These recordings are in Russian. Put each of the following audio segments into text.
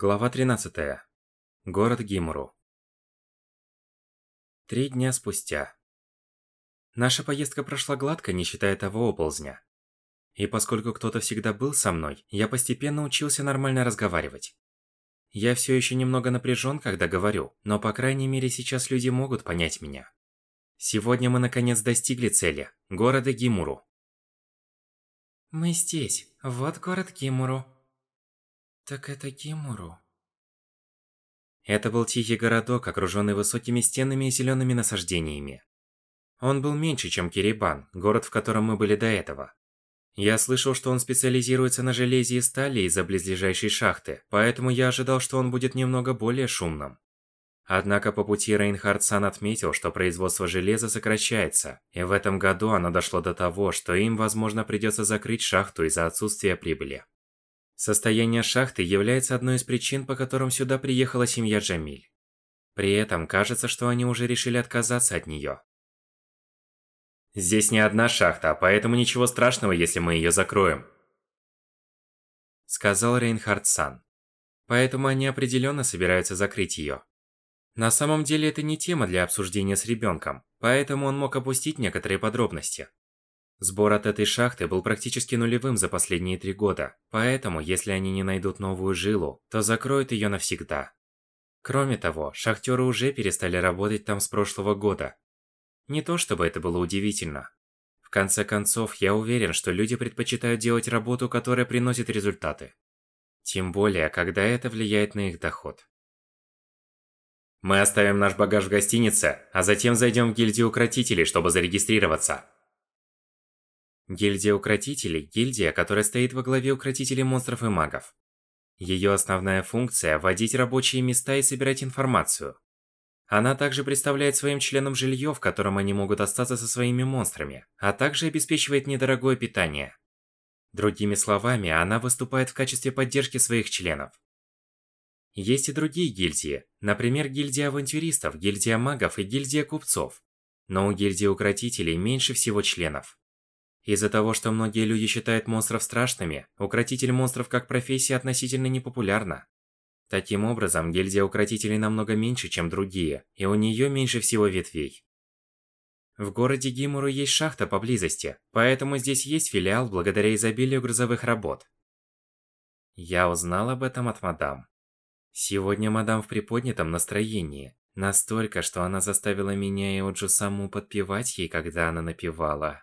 Глава 13. Город Гимуру. Три дня спустя. Наша поездка прошла гладко, не считая того оползня. И поскольку кто-то всегда был со мной, я постепенно учился нормально разговаривать. Я все еще немного напряжен, когда говорю, но по крайней мере сейчас люди могут понять меня. Сегодня мы наконец достигли цели – города Гимуру. Мы здесь. Вот город Гимуру. Так это Гимуру. Это был тихий городок, окруженный высокими стенами и зелеными насаждениями. Он был меньше, чем Кирибан, город, в котором мы были до этого. Я слышал, что он специализируется на железе и стали из-за близлежащей шахты, поэтому я ожидал, что он будет немного более шумным. Однако по пути Рейнхард Сан отметил, что производство железа сокращается, и в этом году оно дошло до того, что им, возможно, придется закрыть шахту из-за отсутствия прибыли. Состояние шахты является одной из причин, по которым сюда приехала семья Джамиль. При этом кажется, что они уже решили отказаться от нее. Здесь не одна шахта, поэтому ничего страшного, если мы ее закроем. Сказал Рейнхард Сан. Поэтому они определенно собираются закрыть ее. На самом деле это не тема для обсуждения с ребенком, поэтому он мог опустить некоторые подробности. Сбор от этой шахты был практически нулевым за последние три года, поэтому, если они не найдут новую жилу, то закроют ее навсегда. Кроме того, шахтеры уже перестали работать там с прошлого года. Не то чтобы это было удивительно. В конце концов, я уверен, что люди предпочитают делать работу, которая приносит результаты. Тем более, когда это влияет на их доход. Мы оставим наш багаж в гостинице, а затем зайдем в гильдию укротителей, чтобы зарегистрироваться. Гильдия Укротителей – гильдия, которая стоит во главе Укротителей монстров и магов. Ее основная функция – вводить рабочие места и собирать информацию. Она также представляет своим членам жилье, в котором они могут остаться со своими монстрами, а также обеспечивает недорогое питание. Другими словами, она выступает в качестве поддержки своих членов. Есть и другие гильдии, например, гильдия авантюристов, гильдия магов и гильдия купцов. Но у гильдии укротителей меньше всего членов. Из-за того, что многие люди считают монстров страшными, укротитель монстров как профессия относительно непопулярна. Таким образом, гильдия укротителей намного меньше, чем другие, и у нее меньше всего ветвей. В городе Гимуру есть шахта поблизости, поэтому здесь есть филиал благодаря изобилию грузовых работ. Я узнал об этом от мадам. Сегодня мадам в приподнятом настроении, настолько, что она заставила меня и Оджу саму подпевать ей, когда она напевала.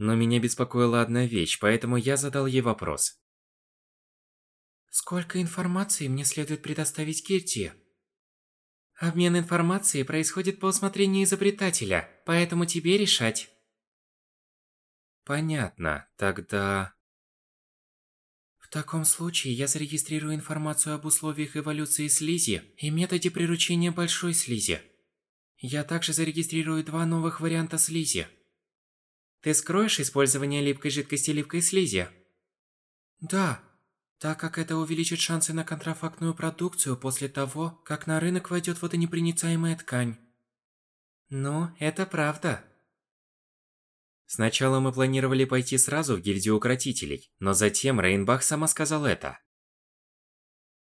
Но меня беспокоила одна вещь, поэтому я задал ей вопрос. Сколько информации мне следует предоставить Кирти? Обмен информацией происходит по усмотрению изобретателя, поэтому тебе решать. Понятно, тогда... В таком случае я зарегистрирую информацию об условиях эволюции слизи и методе приручения большой слизи. Я также зарегистрирую два новых варианта слизи. Ты скроешь использование липкой жидкости липкой слизи? Да, так как это увеличит шансы на контрафактную продукцию после того, как на рынок войдет водонепроницаемая ткань. Ну, это правда. Сначала мы планировали пойти сразу в гильдию укротителей, но затем Рейнбах сама сказал это.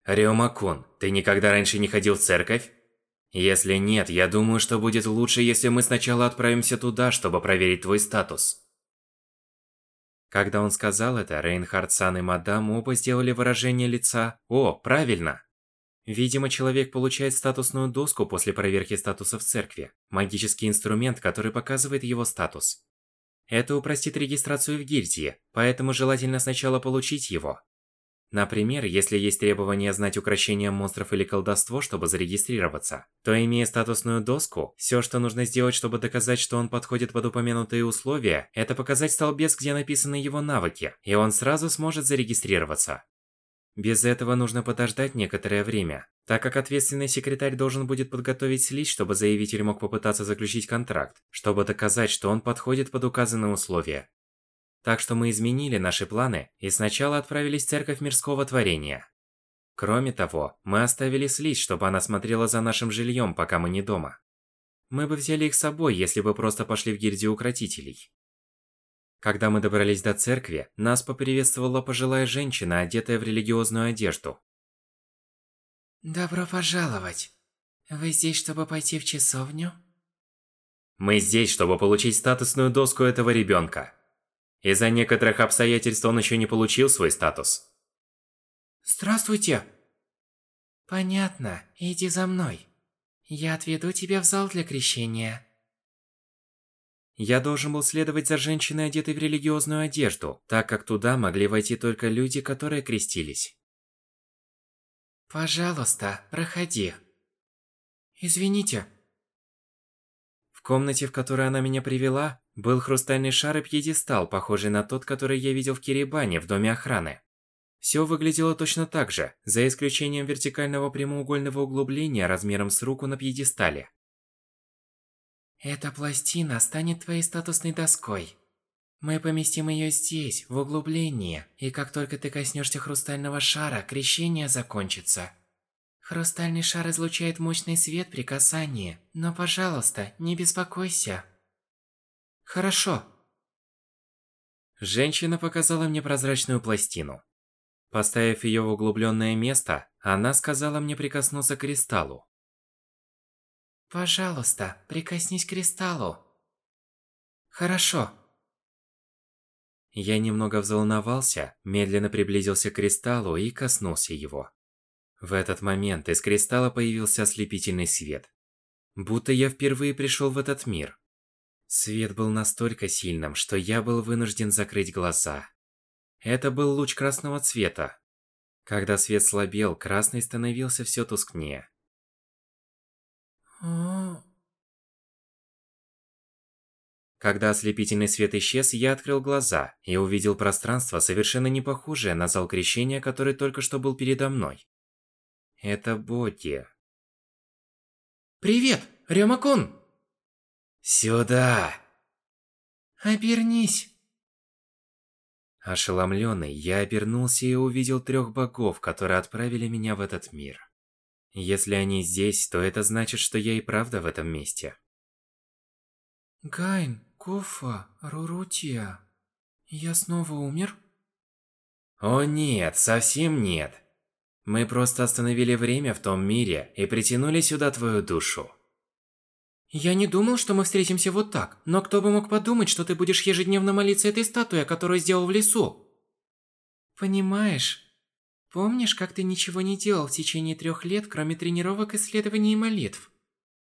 Рёма-кун, ты никогда раньше не ходил в церковь? Если нет, я думаю, что будет лучше, если мы сначала отправимся туда, чтобы проверить твой статус. Когда он сказал это, Рейнхард Сан и мадам оба сделали выражение лица «О, правильно!». Видимо, человек получает статусную доску после проверки статуса в церкви, магический инструмент, который показывает его статус. Это упростит регистрацию в гильдии, поэтому желательно сначала получить его, Например, если есть требование знать украшения монстров или колдовство, чтобы зарегистрироваться, то имея статусную доску, все, что нужно сделать, чтобы доказать, что он подходит под упомянутые условия, это показать столбец, где написаны его навыки, и он сразу сможет зарегистрироваться. Без этого нужно подождать некоторое время, так как ответственный секретарь должен будет подготовить слить, чтобы заявитель мог попытаться заключить контракт, чтобы доказать, что он подходит под указанные условия. Так что мы изменили наши планы и сначала отправились в церковь мирского творения. Кроме того, мы оставили Слизь, чтобы она смотрела за нашим жильем, пока мы не дома. Мы бы взяли их с собой, если бы просто пошли в гильдию укротителей. Когда мы добрались до церкви, нас поприветствовала пожилая женщина, одетая в религиозную одежду. Добро пожаловать. Вы здесь, чтобы пойти в часовню? Мы здесь, чтобы получить статусную доску этого ребенка. Из-за некоторых обстоятельств он еще не получил свой статус. Здравствуйте. Понятно. Иди за мной. Я отведу тебя в зал для крещения. Я должен был следовать за женщиной, одетой в религиозную одежду, так как туда могли войти только люди, которые крестились. Пожалуйста, проходи. Извините. В комнате, в которой она меня привела, был хрустальный шар и пьедестал, похожий на тот, который я видел в Кирибане в доме охраны. Все выглядело точно так же, за исключением вертикального прямоугольного углубления размером с руку на пьедестале. Эта пластина станет твоей статусной доской. Мы поместим ее здесь, в углублении, и как только ты коснешься хрустального шара, крещение закончится. Хрустальный шар излучает мощный свет при касании, но, пожалуйста, не беспокойся. Хорошо. Женщина показала мне прозрачную пластину. Поставив ее в углубленное место, она сказала мне прикоснуться к кристаллу. Пожалуйста, прикоснись к кристаллу. Хорошо. Я немного взволновался, медленно приблизился к кристаллу и коснулся его. В этот момент из кристалла появился ослепительный свет. Будто я впервые пришел в этот мир. Свет был настолько сильным, что я был вынужден закрыть глаза. Это был луч красного цвета. Когда свет слабел, красный становился все тускнее. Когда ослепительный свет исчез, я открыл глаза и увидел пространство, совершенно не похожее на зал крещения, который только что был передо мной. Это боги. Привет, Рёмакун! Сюда! Обернись! Ошеломленный, я обернулся и увидел трех богов, которые отправили меня в этот мир. Если они здесь, то это значит, что я и правда в этом месте. Гайн, Куфа, Рурутия. Я снова умер? О нет, совсем нет. Мы просто остановили время в том мире и притянули сюда твою душу. Я не думал, что мы встретимся вот так, но кто бы мог подумать, что ты будешь ежедневно молиться этой статуе, которую сделал в лесу? Понимаешь, Помнишь, как ты ничего не делал в течение трех лет, кроме тренировок, исследований и молитв?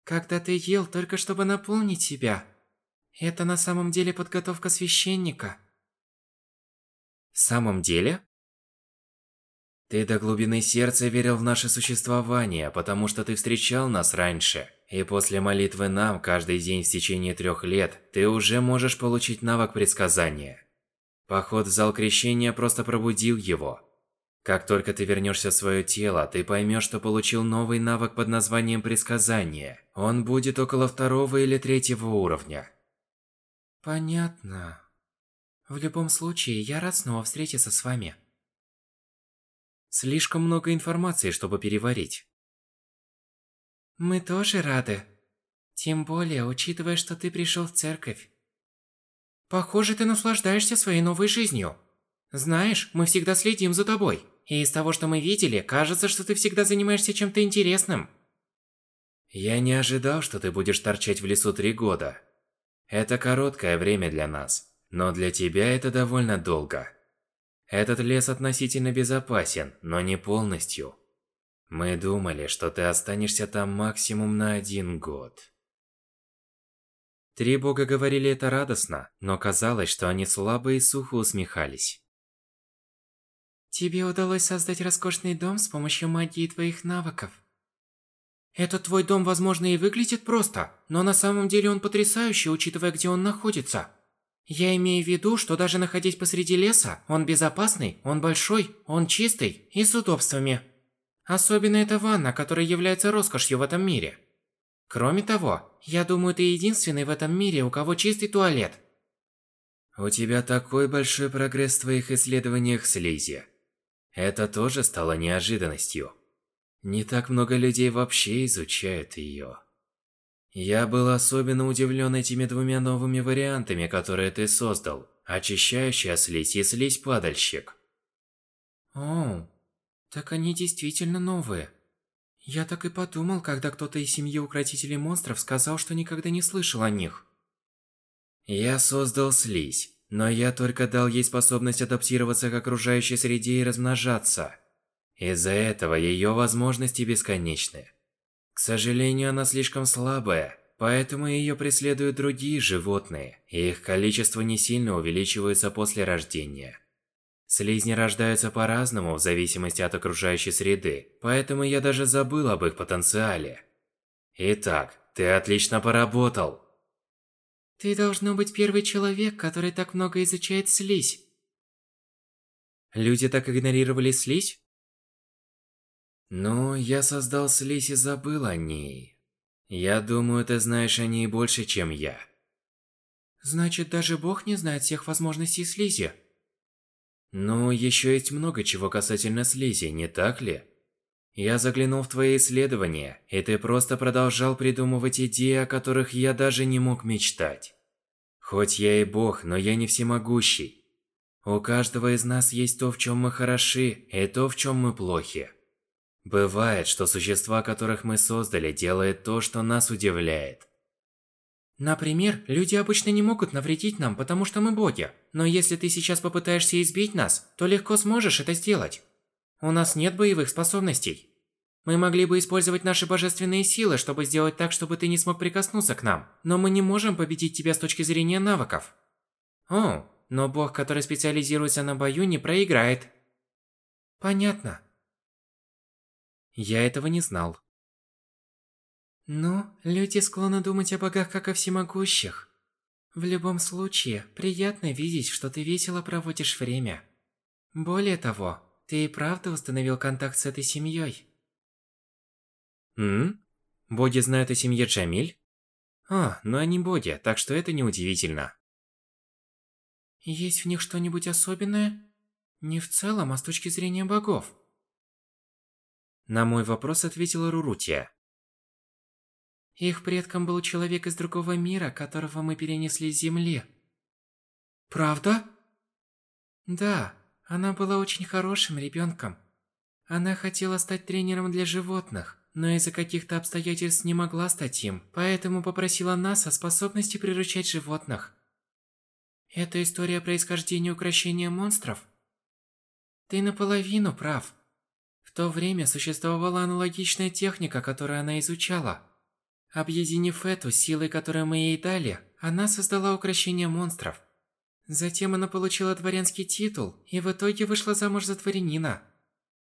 Когда ты ел только чтобы наполнить себя. Это на самом деле подготовка священника. В самом деле? Ты до глубины сердца верил в наше существование, потому что ты встречал нас раньше. И после молитвы нам каждый день в течение трех лет ты уже можешь получить навык предсказания. Поход в зал крещения просто пробудил его. Как только ты вернешься в свое тело, ты поймешь, что получил новый навык под названием Предсказание. Он будет около второго или третьего уровня. Понятно. В любом случае, я рад снова встретиться с вами. Слишком много информации, чтобы переварить. Мы тоже рады. Тем более, учитывая, что ты пришел в церковь. Похоже, ты наслаждаешься своей новой жизнью. Знаешь, мы всегда следим за тобой. И из того, что мы видели, кажется, что ты всегда занимаешься чем-то интересным. Я не ожидал, что ты будешь торчать в лесу три года. Это короткое время для нас, но для тебя это довольно долго. Этот лес относительно безопасен, но не полностью. Мы думали, что ты останешься там максимум на один год. Три бога говорили это радостно, но казалось, что они слабо и сухо усмехались. Тебе удалось создать роскошный дом с помощью магии твоих навыков. Этот твой дом, возможно, и выглядит просто, но на самом деле он потрясающий, учитывая, где он находится. Я имею в виду, что даже находясь посреди леса, он безопасный, он большой, он чистый и с удобствами. Особенно эта ванна, которая является роскошью в этом мире. Кроме того, я думаю, ты единственный в этом мире, у кого чистый туалет. У тебя такой большой прогресс в твоих исследованиях слизи. Это тоже стало неожиданностью. Не так много людей вообще изучают ее. Я был особенно удивлен этими двумя новыми вариантами, которые ты создал. Очищающая слизь и слизь-падальщик. О, так они действительно новые. Я так и подумал, когда кто-то из семьи укротителей монстров сказал, что никогда не слышал о них. Я создал слизь, но я только дал ей способность адаптироваться к окружающей среде и размножаться. Из-за этого ее возможности бесконечны. К сожалению, она слишком слабая, поэтому ее преследуют другие животные, и их количество не сильно увеличивается после рождения. Слизни рождаются по-разному в зависимости от окружающей среды, поэтому я даже забыл об их потенциале. Итак, ты отлично поработал. Ты должно быть первый человек, который так много изучает слизь. Люди так игнорировали слизь? Ну, я создал слизь и забыл о ней. Я думаю, ты знаешь о ней больше, чем я. Значит, даже Бог не знает всех возможностей слизи? Ну, еще есть много чего касательно слизи, не так ли? Я заглянул в твои исследования, и ты просто продолжал придумывать идеи, о которых я даже не мог мечтать. Хоть я и бог, но я не всемогущий. У каждого из нас есть то, в чем мы хороши, и то, в чем мы плохи. Бывает, что существа, которых мы создали, делают то, что нас удивляет. Например, люди обычно не могут навредить нам, потому что мы боги. Но если ты сейчас попытаешься избить нас, то легко сможешь это сделать. У нас нет боевых способностей. Мы могли бы использовать наши божественные силы, чтобы сделать так, чтобы ты не смог прикоснуться к нам. Но мы не можем победить тебя с точки зрения навыков. О, но бог, который специализируется на бою, не проиграет. Понятно. Я этого не знал. Ну, люди склонны думать о богах как о всемогущих. В любом случае, приятно видеть, что ты весело проводишь время. Более того, ты и правда установил контакт с этой семьей. М? Боги знают о семье Джамиль? А, но они боги, так что это неудивительно. Есть в них что-нибудь особенное? Не в целом, а с точки зрения богов. На мой вопрос ответила Рурутия. Их предком был человек из другого мира, которого мы перенесли с Земли. Правда? Да, она была очень хорошим ребенком. Она хотела стать тренером для животных, но из-за каких-то обстоятельств не могла стать им, поэтому попросила нас о способности приручать животных. Это история происхождения укрощения монстров? Ты наполовину прав. В то время существовала аналогичная техника, которую она изучала. Объединив эту силой, которую мы ей дали, она создала укрощение монстров. Затем она получила дворянский титул и в итоге вышла замуж за дворянина.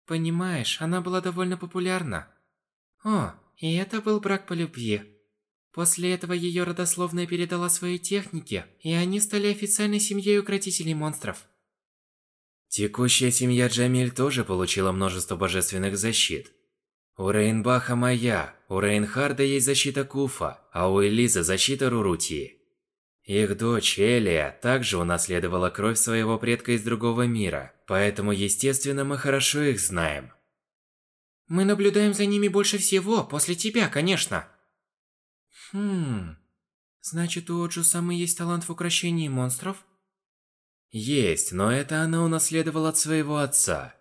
Понимаешь, она была довольно популярна. О, и это был брак по любви. После этого ее родословная передала свои техники, и они стали официальной семьей укротителей монстров. Текущая семья Джамиль тоже получила множество божественных защит. У Рейнбаха моя, у Рейнхарда есть защита Куфа, а у Элизы защита Рурутии. Их дочь Элия также унаследовала кровь своего предка из другого мира, поэтому, естественно, мы хорошо их знаем. Мы наблюдаем за ними больше всего, после тебя, конечно. Хм... Значит, у Оджу самый есть талант в укрощении монстров? Есть, но это она унаследовала от своего отца.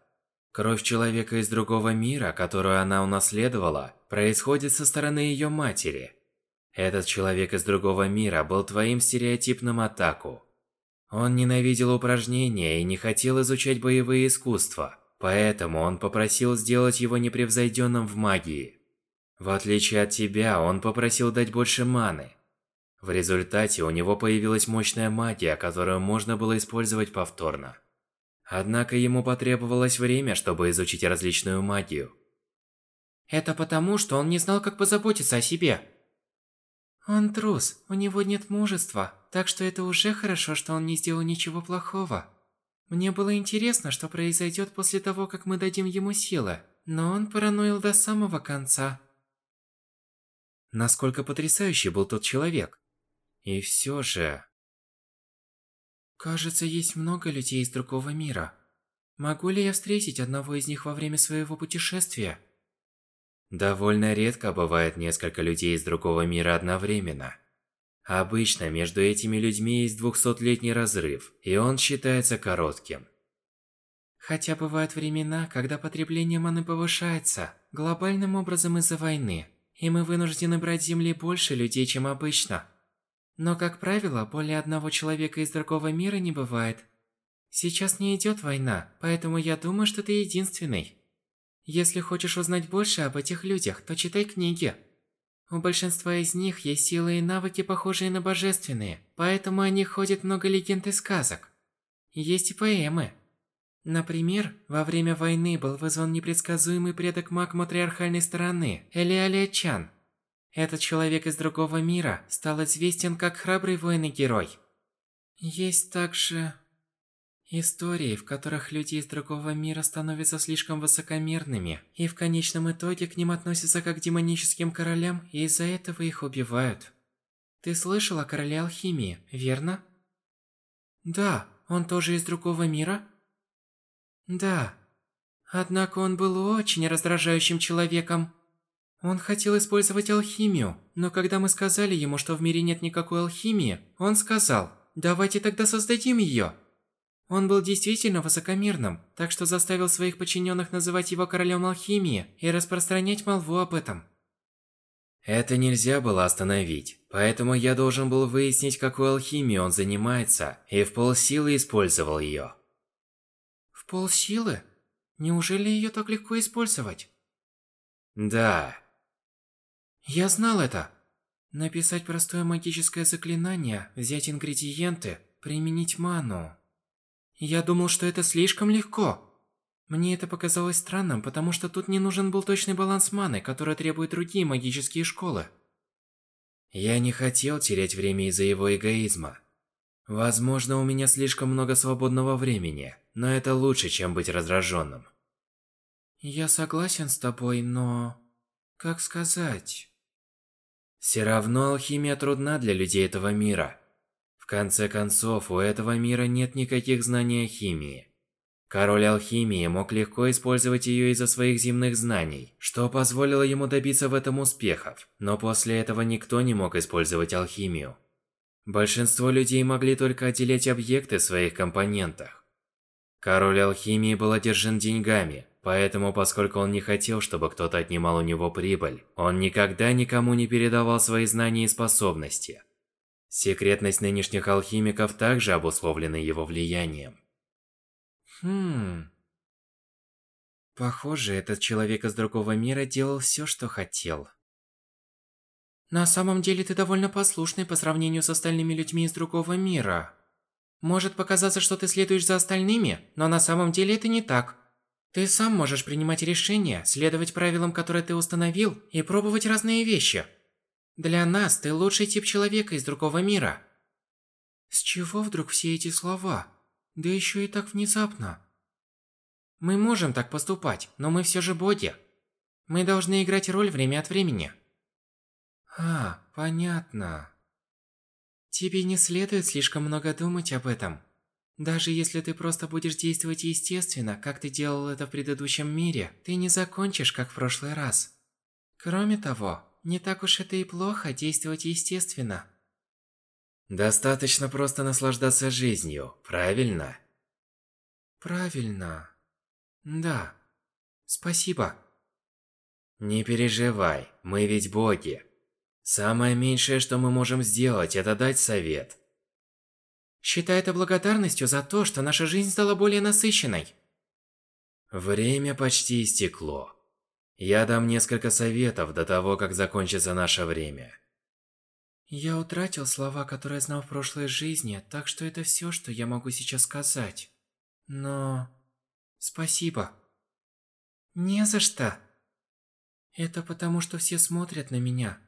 Кровь человека из другого мира, которую она унаследовала, происходит со стороны ее матери. Этот человек из другого мира был твоим стереотипным атаку. Он ненавидел упражнения и не хотел изучать боевые искусства, поэтому он попросил сделать его непревзойденным в магии. В отличие от тебя, он попросил дать больше маны. В результате у него появилась мощная магия, которую можно было использовать повторно. Однако ему потребовалось время, чтобы изучить различную магию. Это потому, что он не знал, как позаботиться о себе. Он трус, у него нет мужества, так что это уже хорошо, что он не сделал ничего плохого. Мне было интересно, что произойдет после того, как мы дадим ему силы, но он параноил до самого конца. Насколько потрясающий был тот человек. И все же... Кажется, есть много людей из другого мира. Могу ли я встретить одного из них во время своего путешествия? Довольно редко бывает несколько людей из другого мира одновременно. Обычно между этими людьми есть двухсотлетний разрыв, и он считается коротким. Хотя бывают времена, когда потребление маны повышается, глобальным образом из-за войны, и мы вынуждены брать Земли больше людей, чем обычно. Но, как правило, более одного человека из другого мира не бывает. Сейчас не идет война, поэтому я думаю, что ты единственный. Если хочешь узнать больше об этих людях, то читай книги. У большинства из них есть силы и навыки, похожие на божественные, поэтому о них ходит много легенд и сказок. Есть и поэмы. Например, во время войны был вызван непредсказуемый предок маг матриархальной стороны, Элиалия Чан. Этот человек из другого мира стал известен как храбрый воин и герой. Есть также истории, в которых люди из другого мира становятся слишком высокомерными, и в конечном итоге к ним относятся как к демоническим королям, и из-за этого их убивают. Ты слышал о короле алхимии, верно? Да, он тоже из другого мира? Да. Однако он был очень раздражающим человеком. Он хотел использовать алхимию, но когда мы сказали ему, что в мире нет никакой алхимии, он сказал, давайте тогда создадим ее. Он был действительно высокомерным, так что заставил своих подчиненных называть его королем алхимии и распространять молву об этом. Это нельзя было остановить, поэтому я должен был выяснить, какой алхимией он занимается, и в полсилы использовал ее. В полсилы? Неужели ее так легко использовать? Да. Я знал это. Написать простое магическое заклинание, взять ингредиенты, применить ману. Я думал, что это слишком легко. Мне это показалось странным, потому что тут не нужен был точный баланс маны, который требуют другие магические школы. Я не хотел терять время из-за его эгоизма. Возможно, у меня слишком много свободного времени, но это лучше, чем быть раздраженным. Я согласен с тобой, но... Как сказать? Все равно алхимия трудна для людей этого мира. В конце концов, у этого мира нет никаких знаний о химии. Король алхимии мог легко использовать ее из-за своих земных знаний, что позволило ему добиться в этом успехов, но после этого никто не мог использовать алхимию. Большинство людей могли только отделять объекты в своих компонентах. Король алхимии был одержан деньгами, поэтому поскольку он не хотел, чтобы кто-то отнимал у него прибыль, он никогда никому не передавал свои знания и способности. Секретность нынешних алхимиков также обусловлена его влиянием. Хм... Похоже, этот человек из другого мира делал все, что хотел. На самом деле ты довольно послушный по сравнению с остальными людьми из другого мира. Может показаться, что ты следуешь за остальными, но на самом деле это не так. Ты сам можешь принимать решения, следовать правилам, которые ты установил, и пробовать разные вещи. Для нас ты лучший тип человека из другого мира. С чего вдруг все эти слова? Да еще и так внезапно. Мы можем так поступать, но мы все же боги. Мы должны играть роль время от времени. А, понятно. Тебе не следует слишком много думать об этом. Даже если ты просто будешь действовать естественно, как ты делал это в предыдущем мире, ты не закончишь, как в прошлый раз. Кроме того, не так уж это и плохо действовать естественно. Достаточно просто наслаждаться жизнью, правильно? Правильно. Да. Спасибо. Не переживай, мы ведь боги. Самое меньшее, что мы можем сделать, это дать совет. Считай это благодарностью за то, что наша жизнь стала более насыщенной. Время почти истекло. Я дам несколько советов до того, как закончится наше время. Я утратил слова, которые знал в прошлой жизни, так что это все, что я могу сейчас сказать. Но... Спасибо. Не за что. Это потому, что все смотрят на меня.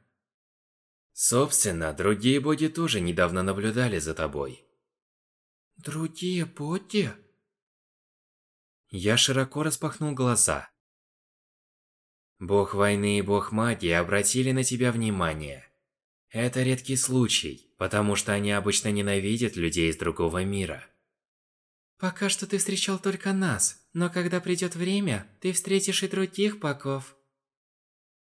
Собственно, другие боги тоже недавно наблюдали за тобой. Другие боги? Я широко распахнул глаза. Бог войны и бог магии обратили на тебя внимание. Это редкий случай, потому что они обычно ненавидят людей из другого мира. Пока что ты встречал только нас, но когда придет время, ты встретишь и других богов.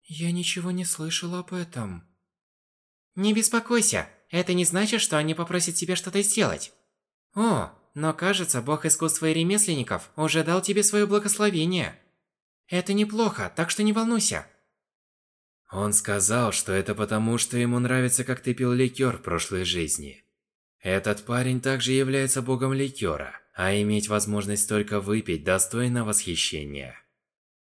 Я ничего не слышал об этом. Не беспокойся, это не значит, что они попросят тебя что-то сделать. О, но кажется, бог искусства и ремесленников уже дал тебе свое благословение. Это неплохо, так что не волнуйся. Он сказал, что это потому, что ему нравится, как ты пил ликер в прошлой жизни. Этот парень также является богом ликера, а иметь возможность только выпить достойно восхищения.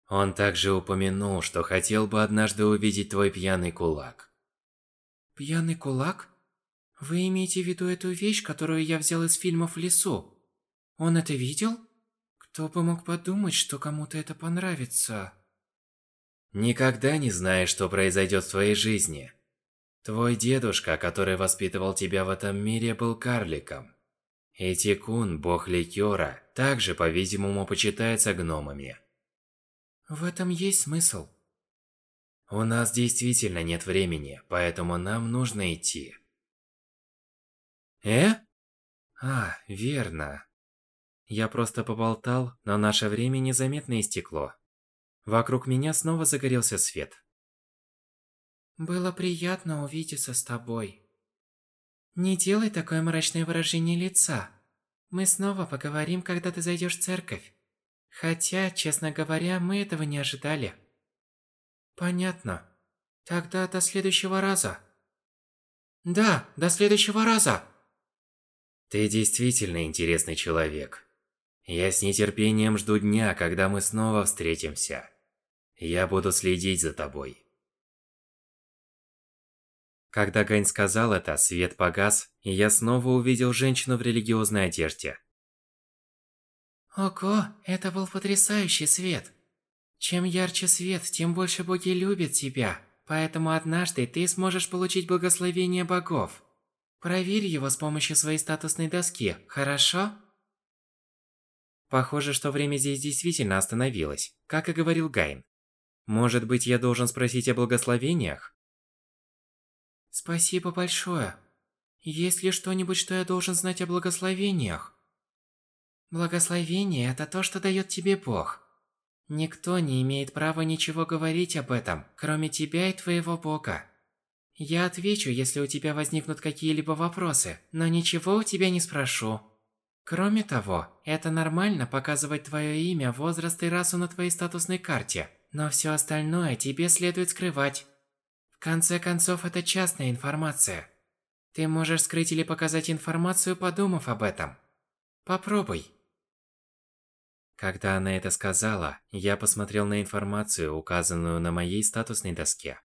Он также упомянул, что хотел бы однажды увидеть твой пьяный кулак. Пьяный кулак? Вы имеете в виду эту вещь, которую я взял из фильмов в лесу? Он это видел? Кто бы мог подумать, что кому-то это понравится? Никогда не знаешь, что произойдет в твоей жизни. Твой дедушка, который воспитывал тебя в этом мире, был карликом. И Тикун, бог ликера, также, по-видимому, почитается гномами. В этом есть смысл. У нас действительно нет времени, поэтому нам нужно идти. Э? А, верно. Я просто поболтал, но наше время незаметно истекло. Вокруг меня снова загорелся свет. Было приятно увидеться с тобой. Не делай такое мрачное выражение лица. Мы снова поговорим, когда ты зайдешь в церковь. Хотя, честно говоря, мы этого не ожидали. Понятно. Тогда до следующего раза. Да, до следующего раза. Ты действительно интересный человек. Я с нетерпением жду дня, когда мы снова встретимся. Я буду следить за тобой. Когда Гань сказал это, свет погас, и я снова увидел женщину в религиозной одежде. Ого, это был потрясающий свет. Чем ярче свет, тем больше боги любят тебя. Поэтому однажды ты сможешь получить благословение богов. Проверь его с помощью своей статусной доски, хорошо? Похоже, что время здесь действительно остановилось, как и говорил Гайн. Может быть, я должен спросить о благословениях? Спасибо большое. Есть ли что-нибудь, что я должен знать о благословениях? Благословение – это то, что дает тебе Бог. Никто не имеет права ничего говорить об этом, кроме тебя и твоего Бога. Я отвечу, если у тебя возникнут какие-либо вопросы, но ничего у тебя не спрошу. Кроме того, это нормально показывать твое имя, возраст и расу на твоей статусной карте – но все остальное тебе следует скрывать. В конце концов, это частная информация. Ты можешь скрыть или показать информацию, подумав об этом. Попробуй. Когда она это сказала, я посмотрел на информацию, указанную на моей статусной доске.